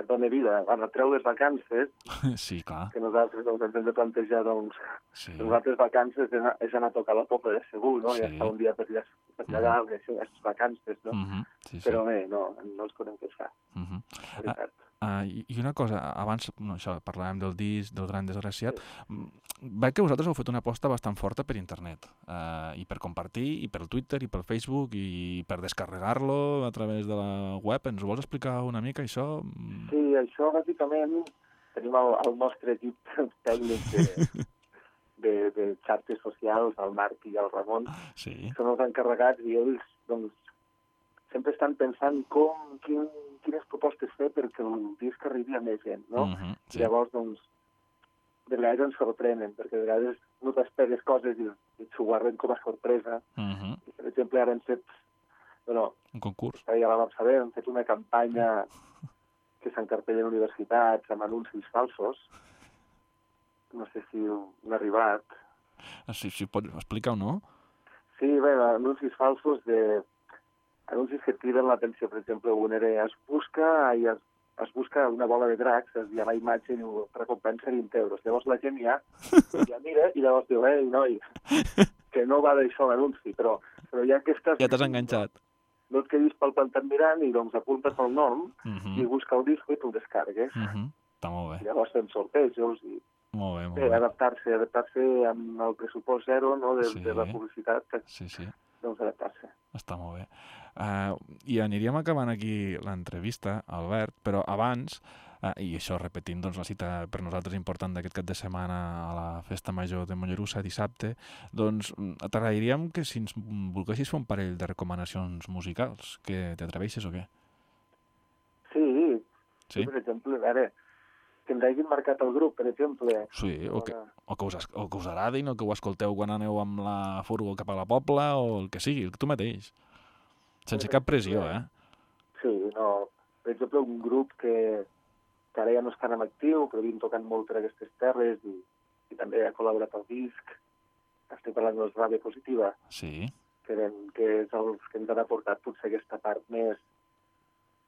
Speaker 8: et dona vida. Van a treure les vacances,
Speaker 1: Sí, clar.
Speaker 8: que nosaltres doncs, ens hem de plantejar, doncs,
Speaker 1: Sí.
Speaker 8: les altres vacances és anar, és anar a tocar la pobla de segur, no?
Speaker 1: Sí.
Speaker 8: I estar un dia per allà, per allà, mm. això, les vacances, no?
Speaker 1: Uh -huh. Sí, sí.
Speaker 8: Però bé, no, no ens podem queixar,
Speaker 1: Uh -huh. Uh, i, una cosa, abans, no, això, parlàvem del disc, del gran desgraciat, mm, veig que vosaltres heu fet una aposta bastant forta per internet, uh, i per compartir, i per Twitter, i per Facebook, i per descarregar-lo a través de la web. Ens vols explicar una mica, això? Mm,
Speaker 8: Sí, això bàsicament tenim el, el nostre equip tècnic de, de, de xarxes socials, el Marc i el Ramon,
Speaker 1: Sí.
Speaker 8: són els encarregats i ells doncs, sempre estan pensant com, quin, quines propostes fer perquè el disc arribi a més gent, no?
Speaker 1: Uh -huh.
Speaker 8: Sí. Llavors, doncs, de vegades ens sorprenen, perquè de vegades no t'esperes coses i, i t'ho guarden com a sorpresa.
Speaker 1: Uh -huh.
Speaker 8: I, per exemple, ara hem fet, bueno,
Speaker 1: Un concurs.
Speaker 8: ja la vam saber, hem fet una campanya que s'encartella en universitats amb anuncis falsos. No sé si han arribat.
Speaker 1: Ah, Sí, sí, pots explicar o no?
Speaker 8: Sí, bé, anuncis falsos de... Anuncis que criden l'atenció. Per exemple, un era es busca i es, es busca una bola de dracs, es ha la imatge i diu recompensa 20 euros. Llavors la gent ja, ja mira i llavors diu, ei, noi, que no va d'això l'anunci, però, però ja que estàs...
Speaker 1: Ja t'has enganxat.
Speaker 8: No et quedis pel plantat mirant i doncs apuntes el nom
Speaker 1: Uh
Speaker 8: i
Speaker 1: -huh.
Speaker 8: busca el disc i te'l descarregues.
Speaker 1: Uh -huh. Està molt bé.
Speaker 8: Llavors fem sortejos i
Speaker 1: Molt bé, molt
Speaker 8: bé,
Speaker 1: bé.
Speaker 8: adaptar-se, adaptar-se amb el pressupost zero no, de,
Speaker 1: Sí.
Speaker 8: de la publicitat, que,
Speaker 1: Sí, sí.
Speaker 8: doncs adaptar-se.
Speaker 1: Està molt bé. Uh, I aniríem acabant aquí l'entrevista, Albert, però abans, uh, i això repetint doncs, la cita per nosaltres important d'aquest cap de setmana a la Festa Major de Mollerussa, dissabte, doncs t'agrairíem que si ens volguessis fer un parell de recomanacions musicals, que t'atreveixes o què?
Speaker 8: Sí,
Speaker 1: Sí?
Speaker 8: per exemple, a veure, que ens hagin marcat el grup, per exemple.
Speaker 1: Sí, o que, o que, us, o que us agradin, o que ho escolteu quan aneu amb la furgo cap a la pobla, o el que sigui, tu mateix. Sense cap pressió, eh?
Speaker 8: Sí, no, per exemple, un grup que, que ara ja no estan en actiu, però havien tocant molt per aquestes terres i, i també ha col·laborat al disc. Estic parlant dels Ràbia Positiva,
Speaker 1: Sí.
Speaker 8: que, eren, que és els que ens han aportat potser aquesta part més,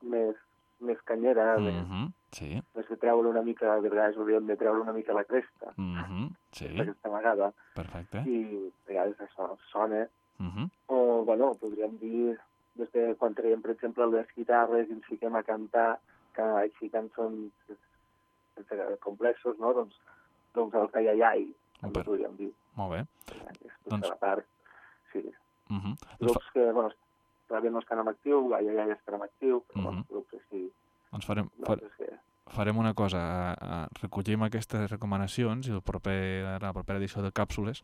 Speaker 8: més, més canyera, mm.
Speaker 1: Mm -hmm. Sí.
Speaker 8: més de treure una mica, de vegades hauríem de treure una mica la cresta,
Speaker 1: Mm -hmm. Sí.
Speaker 8: aquesta vegada,
Speaker 1: Perfecte.
Speaker 8: i a vegades això sona.
Speaker 1: Mm -hmm.
Speaker 8: O, bueno, podríem dir, des de quan traiem, per exemple, les guitarres i ens fiquem a cantar, que així cançons sense complexos, no? Doncs, doncs el també
Speaker 1: Per-
Speaker 8: podríem dir.
Speaker 1: Molt bé.
Speaker 8: És
Speaker 1: Doncs-
Speaker 8: doncs... a part, sí.
Speaker 1: Mm -hmm. doncs, fa,
Speaker 8: Grups que, bueno, todavía no estan en actiu, Caiaiai estan en actiu, però,
Speaker 1: Mhm.
Speaker 8: bueno, grups que sí,
Speaker 1: doncs farem, far,
Speaker 8: que...
Speaker 1: farem una cosa. Uh, recollim aquestes recomanacions i el proper, la propera edició de Càpsules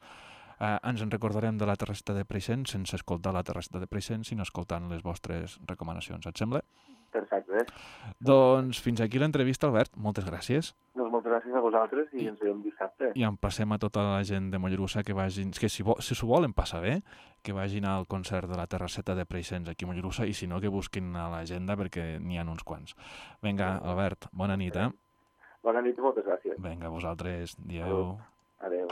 Speaker 1: uh, ens en recordarem de la terrasta de Preixent sense escoltar la terrasta de Preixent, sinó escoltant les vostres recomanacions. Et sembla?
Speaker 8: Perfecte, eh?
Speaker 1: Doncs fins aquí l'entrevista, Albert. Moltes gràcies.
Speaker 8: Doncs moltes gràcies a vosaltres i ens veiem dissabte.
Speaker 1: I emplacem a tota la gent de Mollerussa que vagin, que si, vo, si s'ho volen passar bé, que vagin al concert de la Terrasseta de Preixens aquí a Mollerussa i si no que busquin a l'agenda perquè n'hi ha uns quants. Vinga, Albert, bona nit, eh?
Speaker 8: Bona nit i moltes gràcies.
Speaker 1: Vinga, vosaltres, dieu.
Speaker 8: Adéu. Adéu.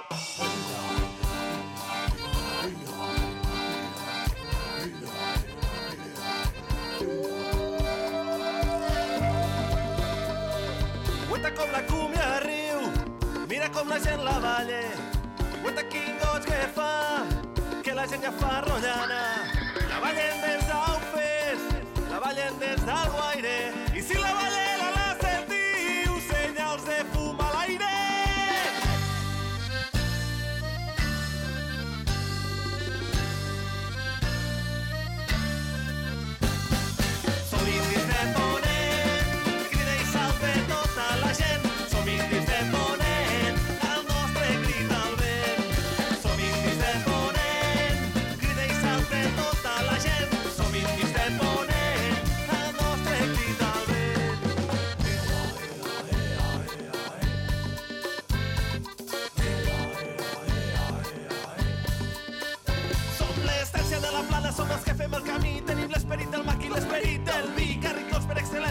Speaker 7: Guaita com la cúmia riu, mira com la gent la balla. Guaita quin goig que fa, que la gent ja fa rotllana. La ballen des d'Aufes, la ballen des del Guaire, i si la ballen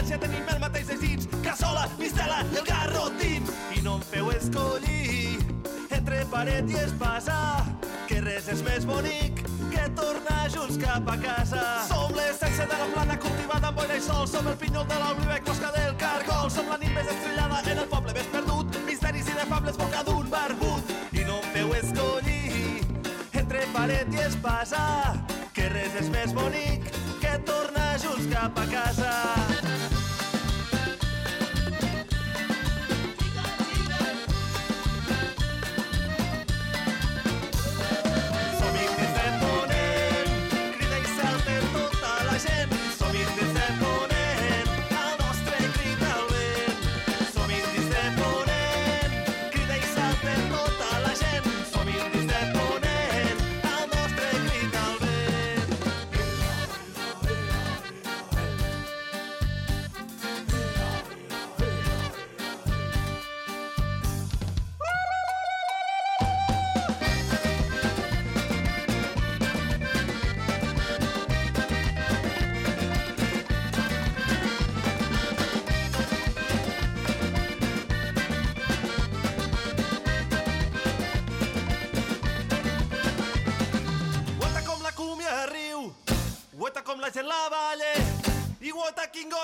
Speaker 7: Excel·lència, tenim el mateix desig. Cassola, mistela i el garrotín. I no em feu escollir entre paret i espasa, que res és més bonic que tornar junts cap a casa. Som l'essència de la plana cultivada amb boira i sol. Som el pinyol de l'oliva i closca del cargol. Som la nit més estrellada en el poble més perdut. Misteris inefables, boca d'un barbut. I no em feu escollir entre paret i espasa, que res és més bonic que tornar junts cap a casa.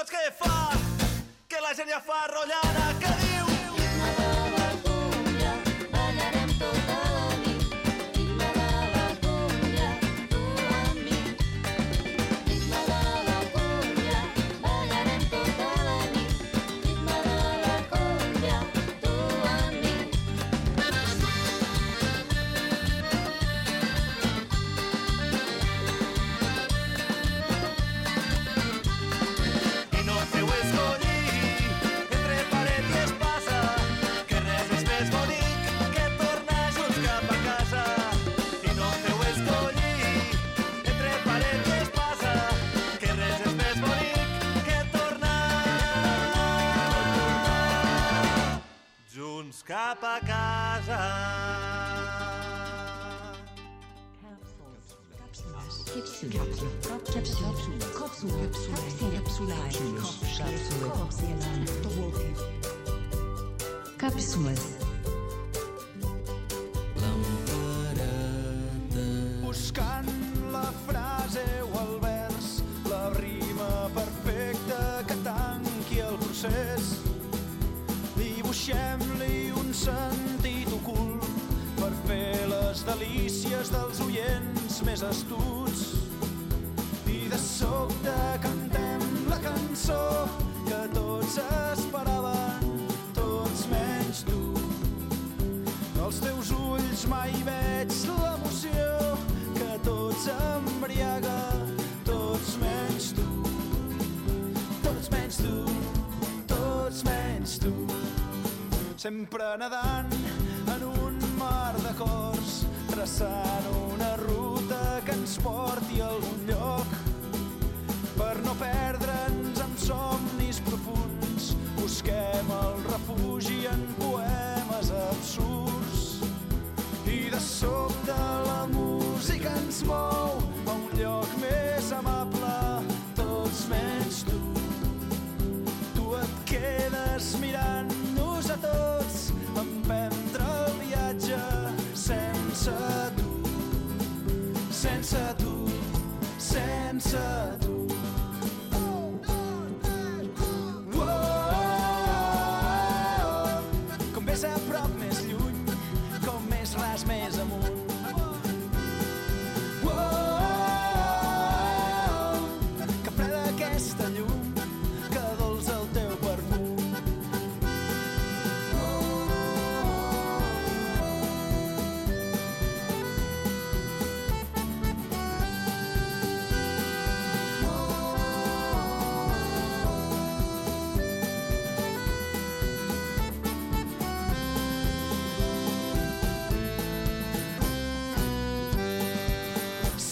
Speaker 7: Guaita quin goig
Speaker 9: Cápsulas.
Speaker 4: Buscant la frase o el vers, la rima perfecta que el. Dibuixem-li un sentit ocult per fer les delícies dels oients més astuts. I de sobte cantem la cançó que tots esperaven, tots menys tu. Als teus ulls mai veig l'emoció que tots embriaga, tots menys tu. Tots menys tu, tots menys tu. Sempre nedant en un mar d'acords, traçant una ruta que ens porti a algun lloc per no perdre'ns en somnis profuns. Busquem el refugi en poemes absurds. I de sobte la música ens mou a un lloc més amable, tots menys tu. Tu et quedes mirant-nos a tots, emprendre el viatge sense tu, sense tu, sense tu.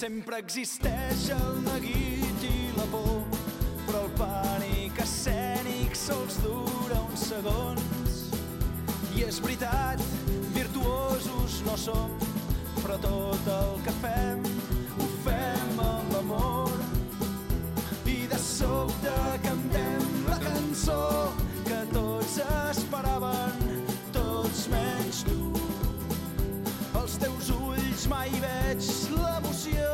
Speaker 10: Sempre existeix el neguit i la por, però el pànic escènic sols dura uns segons. I és veritat, virtuosos no som, però tot el que fem ho fem amb amor. I de sobte cantem la cançó que tots esperaven, tots menys tu. Als teus ulls mai veig l'emoció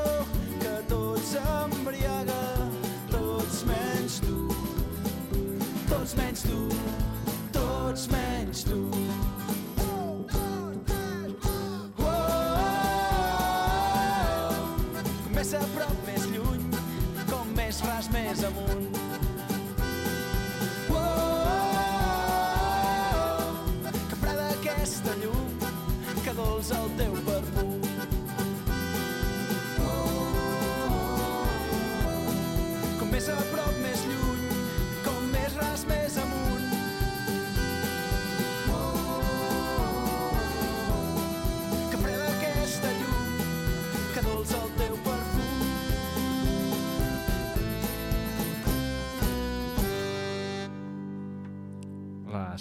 Speaker 10: embriaga, tots menys tu. Tots menys tu, tots menys tu. Oh, oh, oh. Més a prop, més lluny, com més ras, més amunt.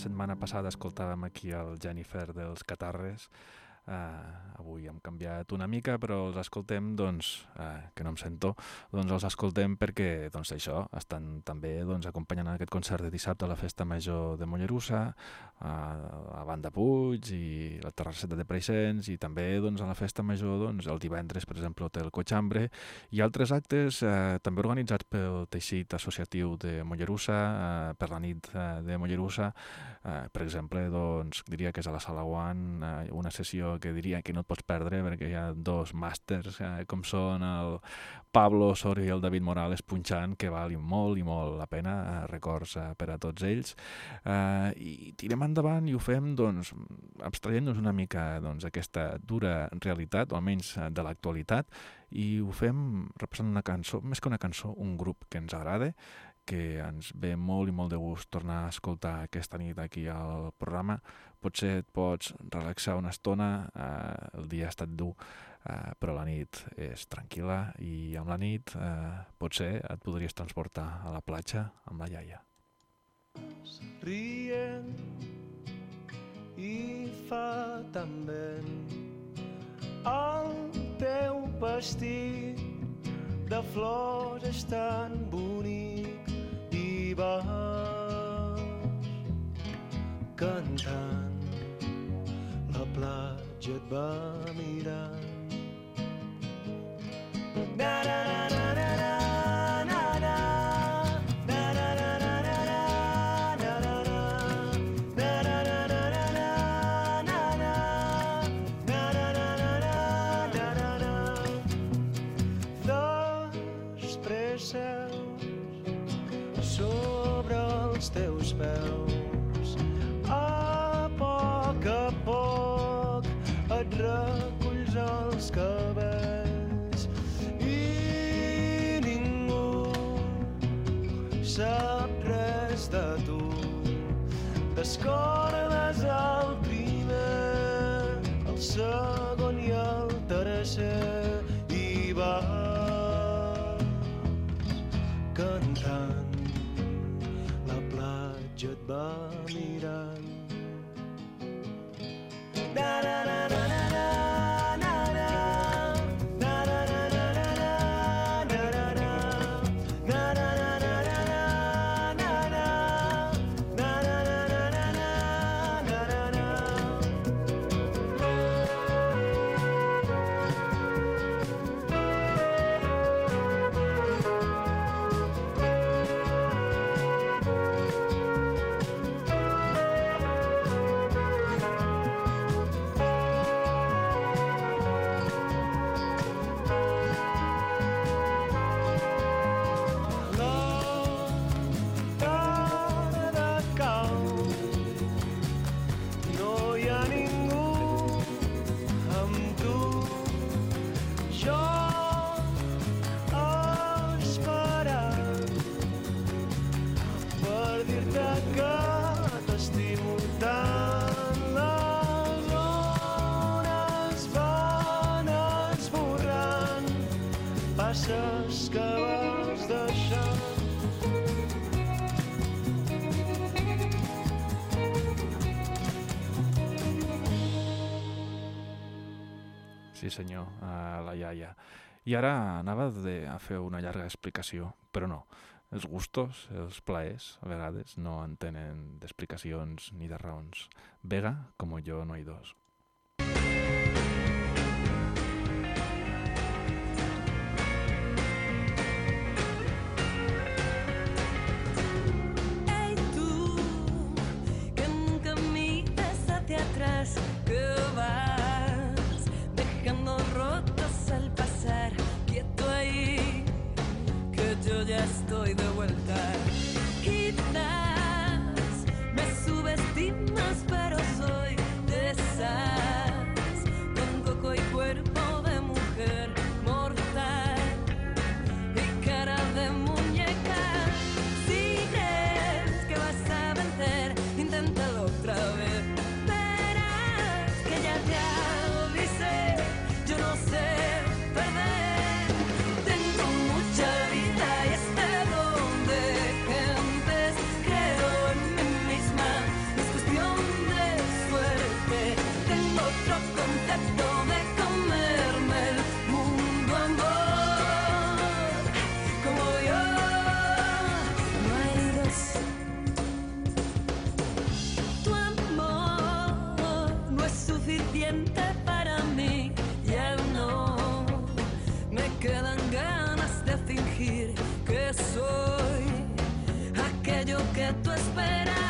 Speaker 1: Setmana passada escoltàvem aquí el Jennifer dels Catarres. Uh, avui hem canviat una mica, però els escoltem, doncs, uh, que no em sento, doncs els escoltem perquè, doncs això, estan també doncs, acompanyant aquest concert de dissabte a la Festa Major de Mollerussa, uh, a Banda Puig i la Terrasseta de Preixens, i també doncs, a la Festa Major doncs, el divendres, per exemple, Hotel Cochambre, i altres actes eh, també organitzats pel teixit associatiu de Mollerussa, eh, per la nit eh, de Mollerussa, eh, per exemple, doncs, diria que és a la Sala One, eh, una sessió que diria que no et pots perdre perquè hi ha dos màsters eh, com són el Pablo Osorio i el David Morales punxant que valin molt i molt la pena, eh, records eh, per a tots ells eh, i tirem endavant i ho fem doncs, abstraient-nos una mica doncs, aquesta dura realitat, o almenys eh, de l'actualitat i ho fem repassant una cançó, més que una cançó, un grup que ens agrada que ens ve molt i molt de gust tornar a escoltar aquesta nit aquí al programa. Potser et pots relaxar una estona, eh, el dia ha estat dur, eh, però la nit és tranquil·la i amb la nit eh, potser et podries transportar a la platja amb la iaia.
Speaker 10: rient i fa tan vent el teu vestit de flors és tan bonic i vas cantant la platja et va mirant na na na na na na. Els cabells i ningú sap res de tu. Descordes el primer, el segon i el tercer i vas cantant. La platja et va
Speaker 1: I ara anava de, a fer una llarga explicació, però no. Els gustos, els plaers, a vegades no en tenen d'explicacions ni de raons. Vega, com jo, no hi dos.
Speaker 11: estoy de vuelta. que tú esperas.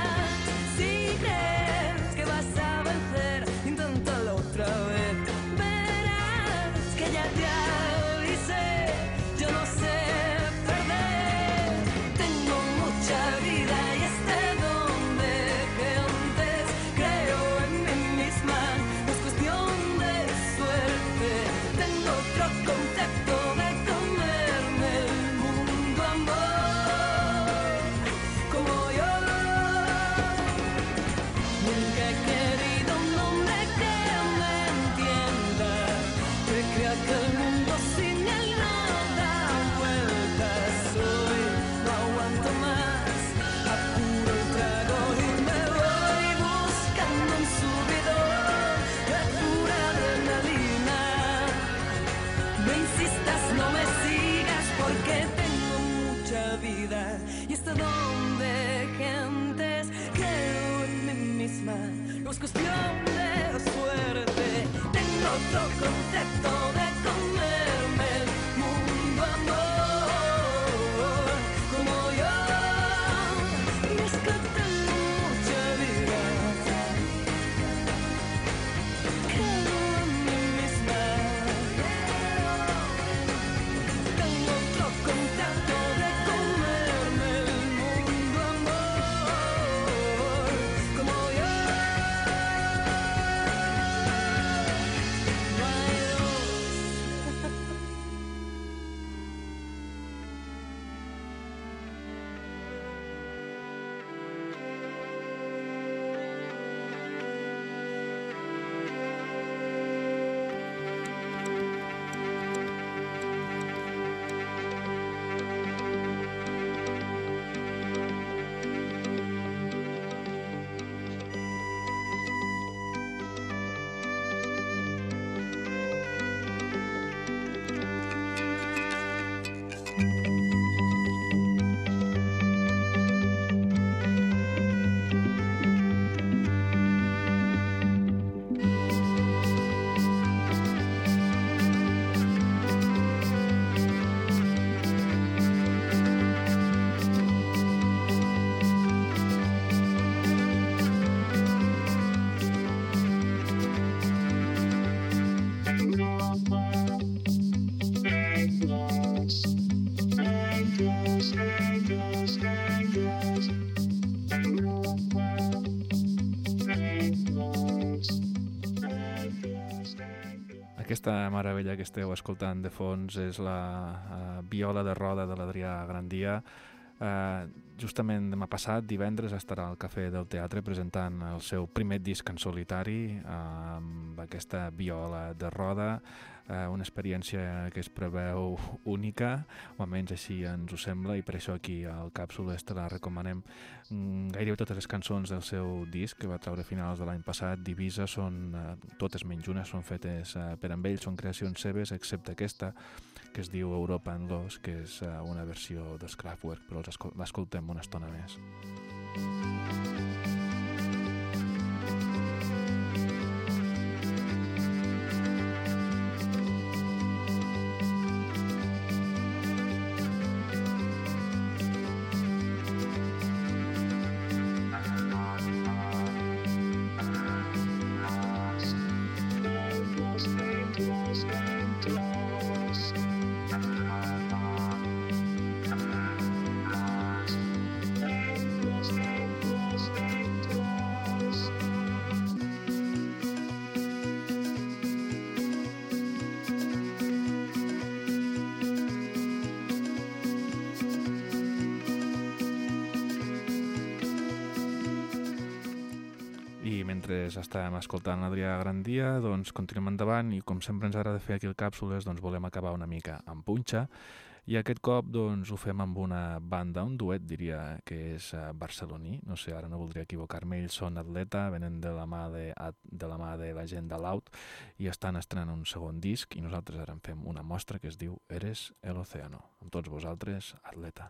Speaker 1: Aquesta meravella que esteu escoltant de fons és la eh, viola de roda de l'Adrià Grandia. Eh, justament demà passat, divendres, estarà al Cafè del Teatre presentant el seu primer disc en solitari eh, amb aquesta viola de roda eh, una experiència que es preveu única, o almenys així ens ho sembla, i per això aquí al Càpsules te la recomanem. Mm, Gairebé totes les cançons del seu disc, que va treure a finals de l'any passat, Divisa, són, eh, totes menys una, són fetes eh, per amb ell, són creacions seves, excepte aquesta, que es diu Europa en Los, que és eh, una versió dels Kraftwerk, però l'escoltem una estona més. I mentre estàvem escoltant l'Adrià Grandia, doncs continuem endavant i com sempre ens agrada fer aquí el Càpsules, doncs volem acabar una mica amb punxa i aquest cop doncs ho fem amb una banda, un duet diria que és eh, barceloní, no sé, ara no voldria equivocar-me, ells són atleta, venen de la mà de, de la mà de la gent de l'Aut i estan estrenant un segon disc i nosaltres ara en fem una mostra que es diu Eres el océano. Amb tots vosaltres, atleta.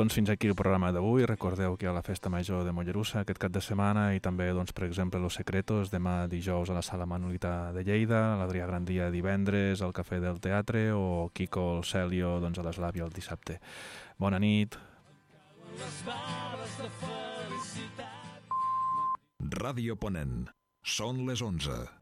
Speaker 1: Doncs fins aquí el programa d'avui. Recordeu que ha la Festa Major de Mollerussa aquest cap de setmana i també, doncs, per exemple, Los Secretos demà dijous a la Sala Manolita de Lleida, l'Adrià Grandia divendres al Cafè del Teatre o Kiko el Celio doncs, a l'Eslàvia el dissabte. Bona nit.
Speaker 12: Ràdio Ponent. Són les 11.